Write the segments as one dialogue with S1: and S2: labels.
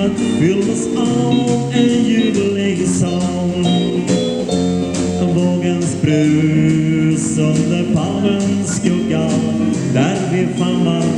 S1: livet fylldes av en ljuvlig sång. Vågens brus under palmens skugga, där vi fann varandra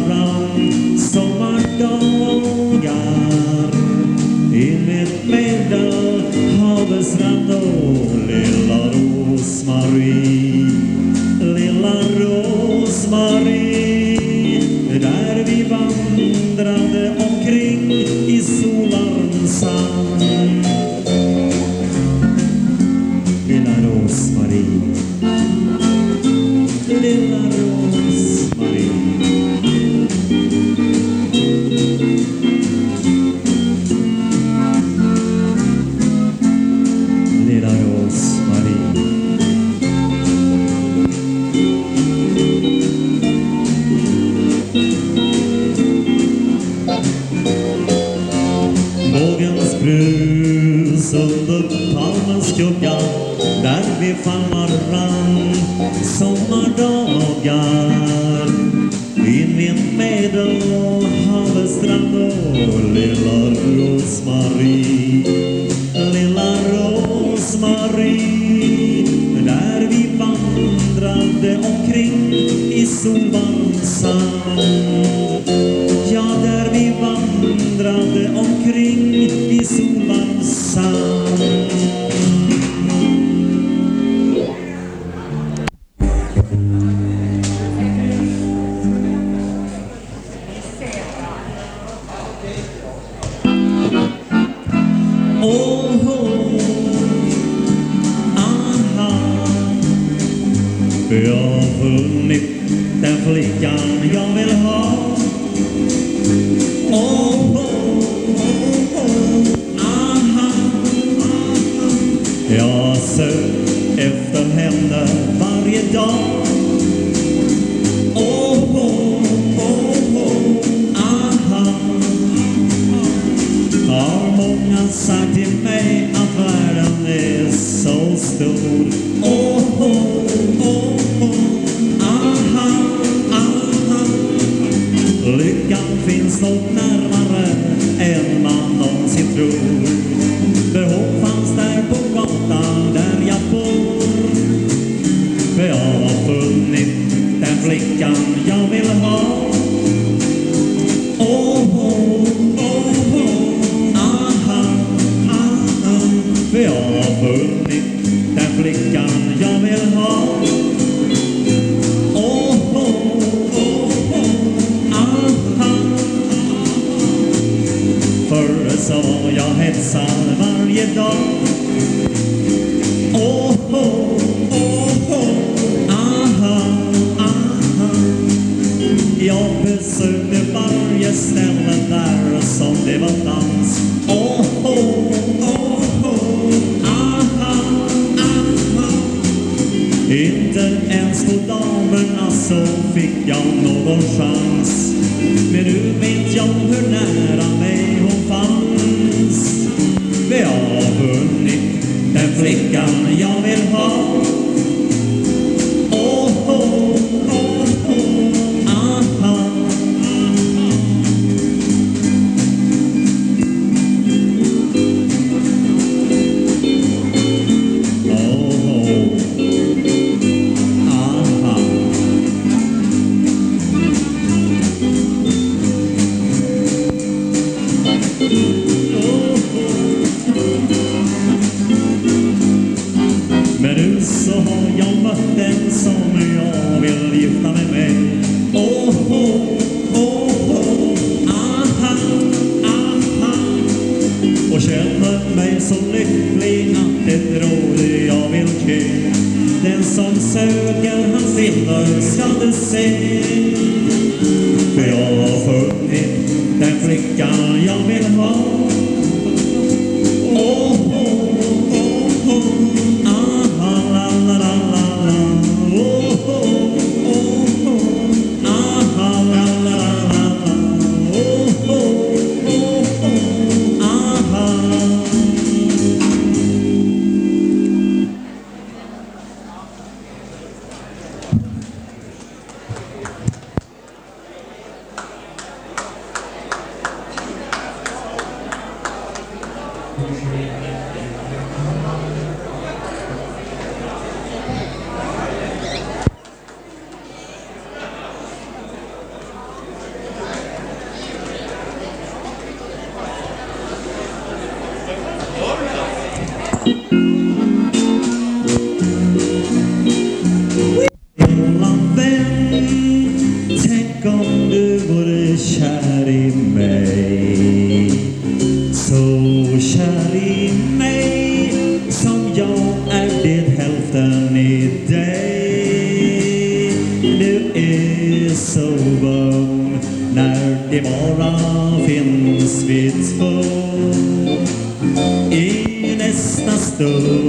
S1: Lyckan finns något närmare än man någonsin tror. För hon fanns där på gatan där jag bor. För jag har funnit den flickan jag vill ha. traffic, y'all. nu så har jag mött den som jag vill gifta mig med. Åh, oh, åh, oh, oh, aha, aha. Och känner mig så lycklig att det råd jag vill ge. Den som söker hans vinner ska det se. För jag har funnit den flicka jag vill ha. två i nästa stund.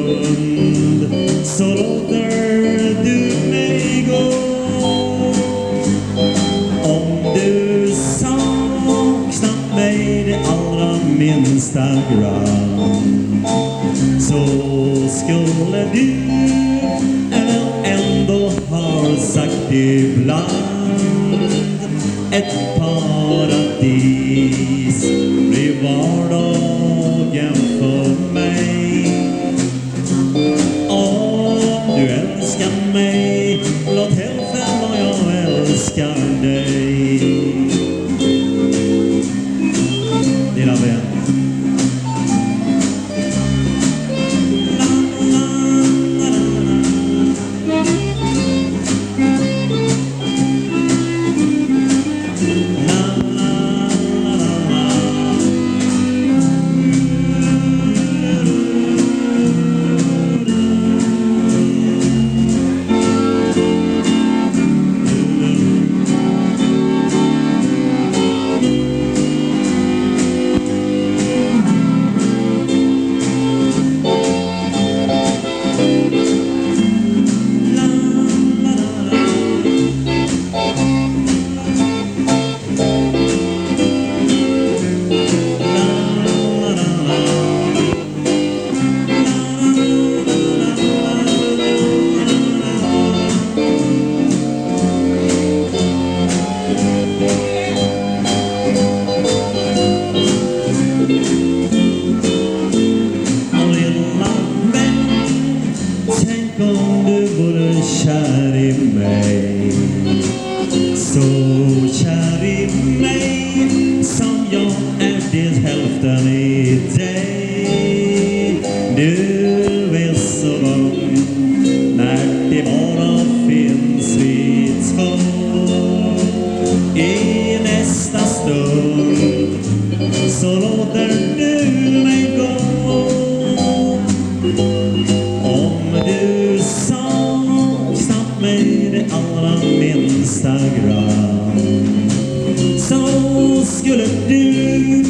S1: du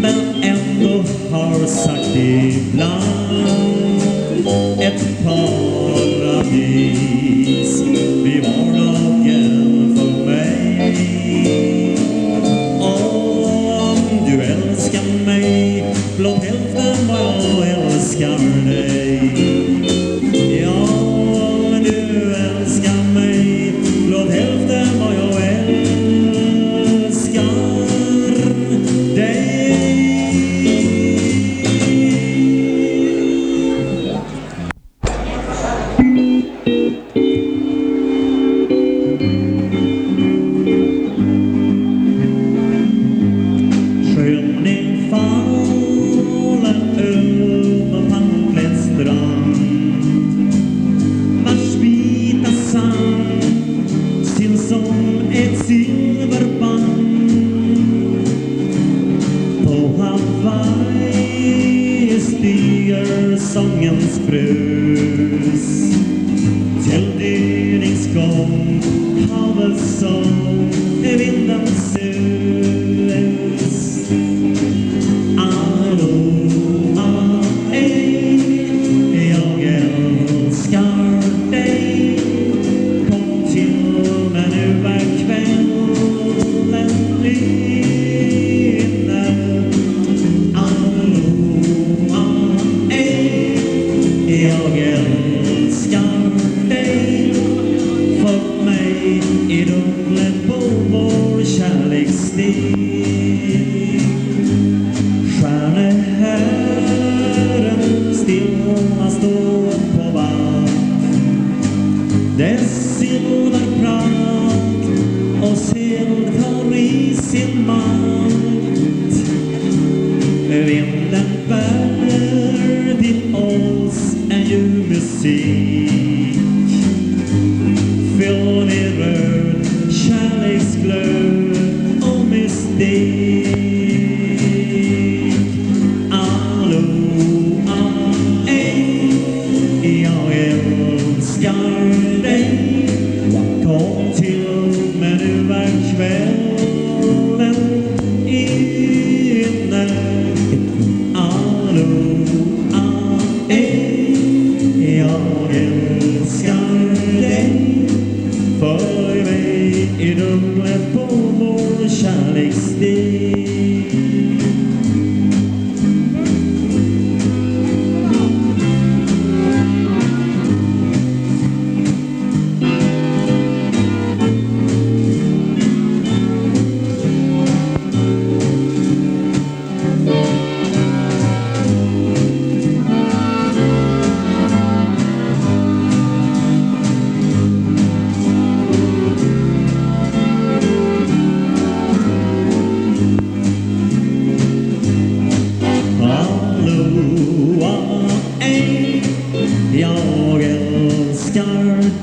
S1: men ändå har sagt ibland. It don't let Paul shall extinct.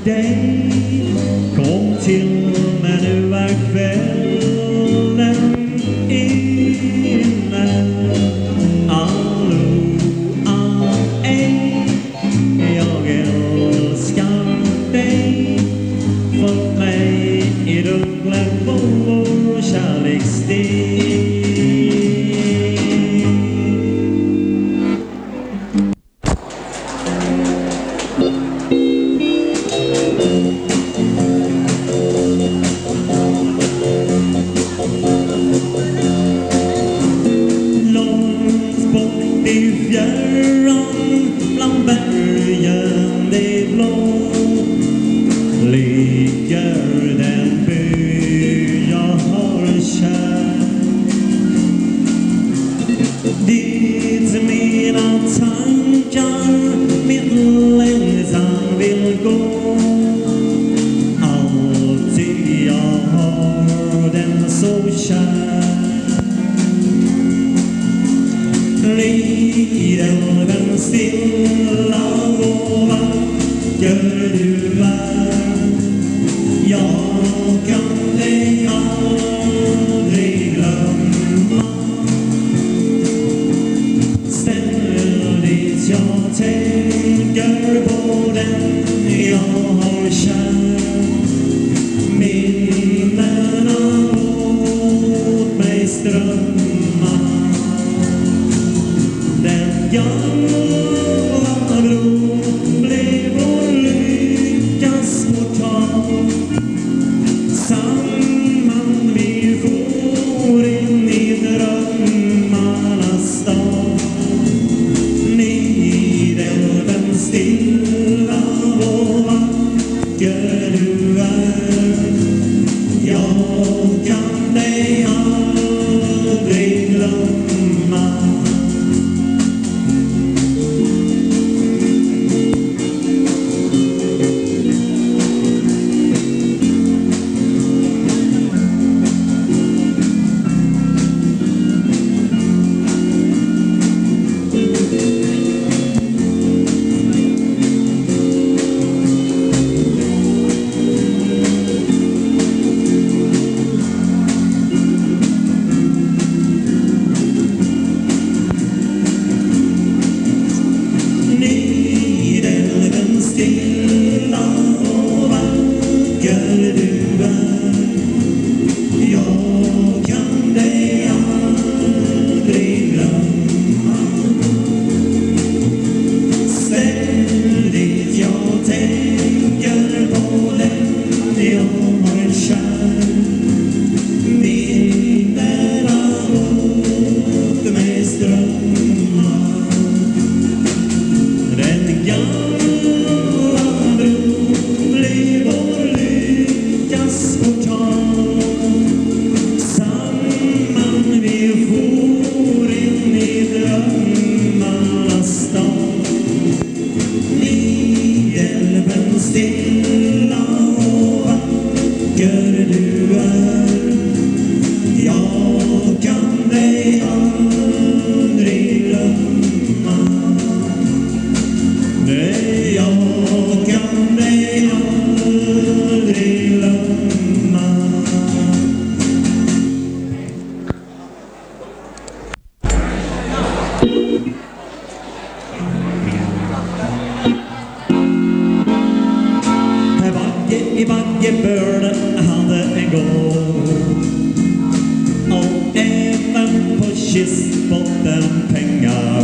S1: day. Blå ligger den by jag har kär. körde han det en gång. Och även på kistbotten pengar.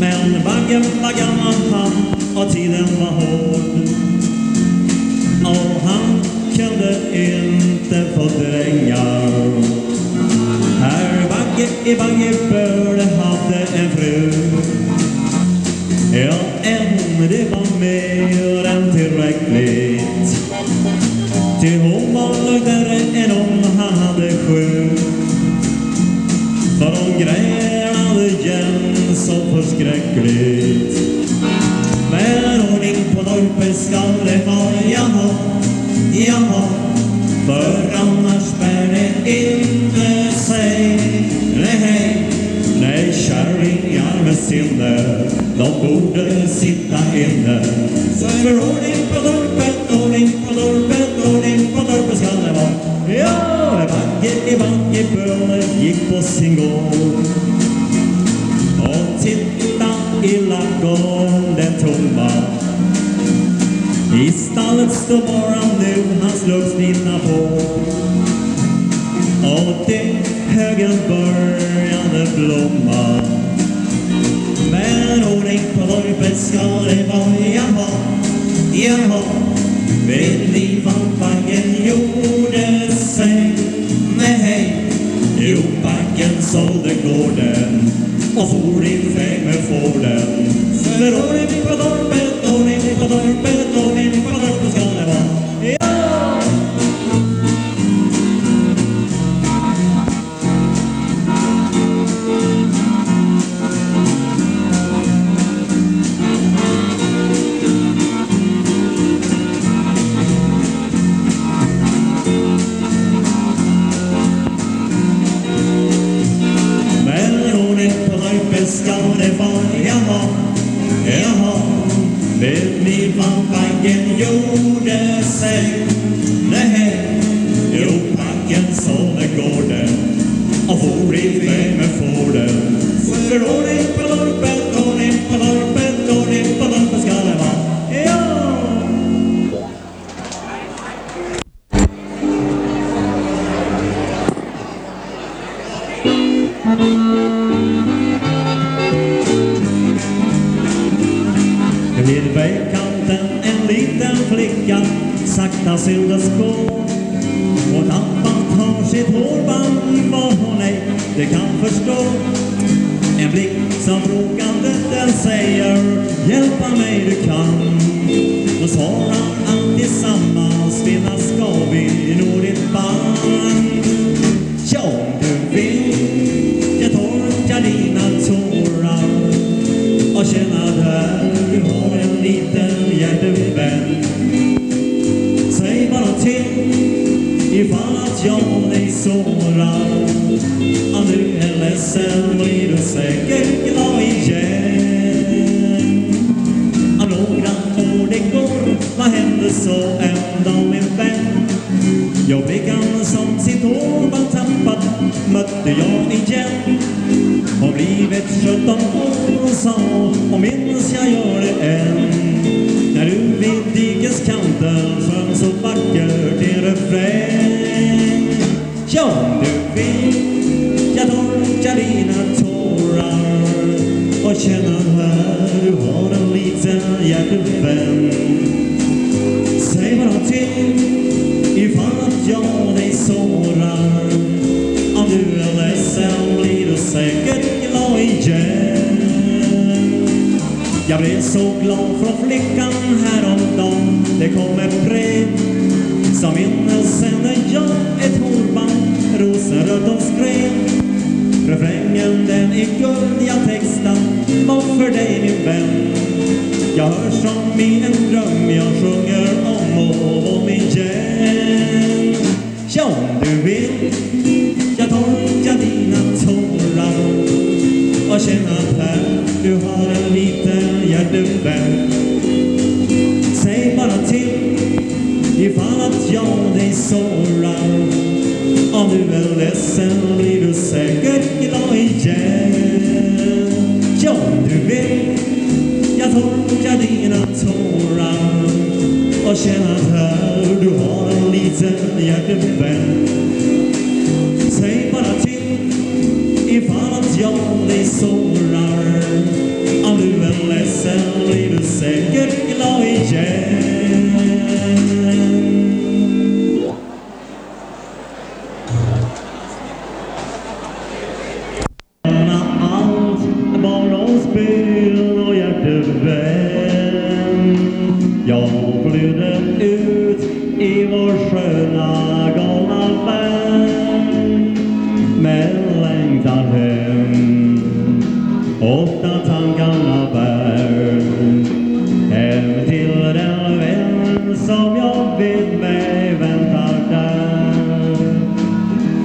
S1: Men baggen var gammal han och tiden var hård. Och han kunde inte få drängar. Herr Bagge i Baggeböle hade en fru. Ja, en det var mer än tillräckligt. Ty hon var lugnare än om han hade sju. För hon grälade igen så förskräckligt. Men ordning på torpet skall det ha, jaha, jaha. För annars bär det inte sig. Nej, nej, kärringar med sinne, de borde sitta inne. För ordning på torpet, ordning på torpet, Bagge i Baggeböle gick på sin gård och titta i ladugården den tomma. I stallet står bara nu hans luggslitna på Och det högen började blomma. Men ordning på torpet ska det vara, jaha, jaha. Vet ni vad baggen sålde gården och for iväg med fården. För ordning på torpet, Vid vägkanten en liten flicka sakta syndes gå och tappat har sitt hårband var hon ej det kan förstå. En blick som frågande den säger hjälpa mig du kan. Då svarar alltid tillsammans finnas ska vi nå ditt band ifall att jag dig sårar. Om du är ledsen blir du säkert glad igen. Om några år det går, vad händer så en dag min vän? Jag flickan som sitt hårband tappat mötte jag igen har blivit 17 år och sa och minns jag gör det än när du vid dikeskanten sjöng så vackert din refräng Ja, om du vill jag torkar dina tårar och känner här du har en liten hjärtevän Säg bara till ifall att jag dig sårar Om du är ledsen blir du säkert glad igen Jag blev så glad från flickan häromdagen. Det kom ett brev som minnelse när jag ett hårband rosenrött och skrev. Refrängen den är guld jag textat var för dig min vän. Jag hör som i en dröm jag sjunger om och om igen. Ja, om du vill jag torkar dina tårar. Och känner att här du har en liten hjärtevän. ifall att jag dig sårar. Om du är ledsen blir du säkert glad igen. Ja, du vet, jag torkar dina tårar och känner att här du har en liten hjärtevän. Säg bara till ifall att jag dig sårar. Om du är ledsen blir du säkert glad igen.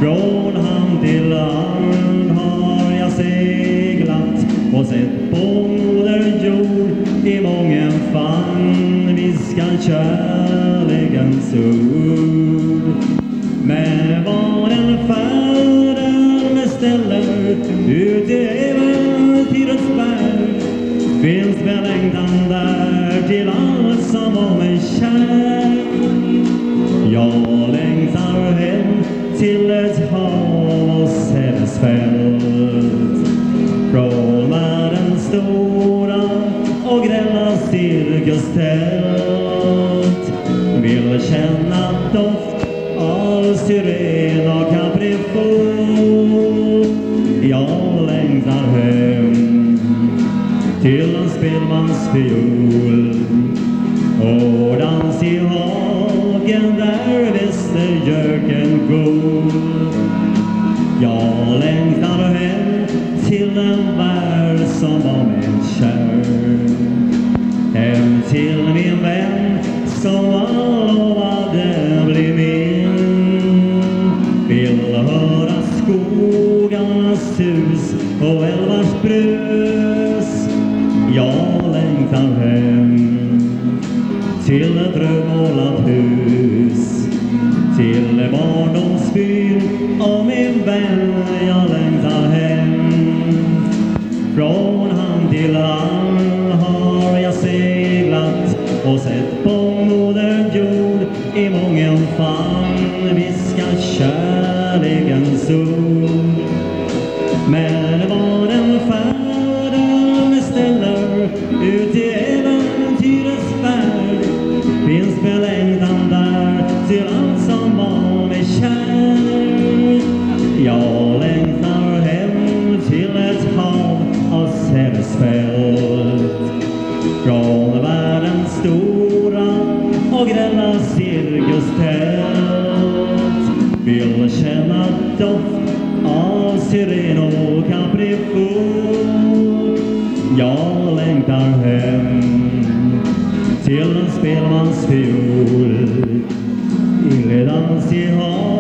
S1: Från hand till land har jag seglat och sett på moder jord i mången famn viskar kärlekens ord. och längtar hem till en spelmansfiol och dans i hagen där visste göken god. Jag längtar hem till en värld som var mig kär. Hem till min vän som var sus och älvars brus. Jag längtar hem till ett rödmålat hus Till barndomsbyn och min vän. Jag längtar hem. Från hand till hand har jag seglat och sett på modern jord i mången famn viska kärlekens ord se rompe.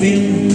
S1: been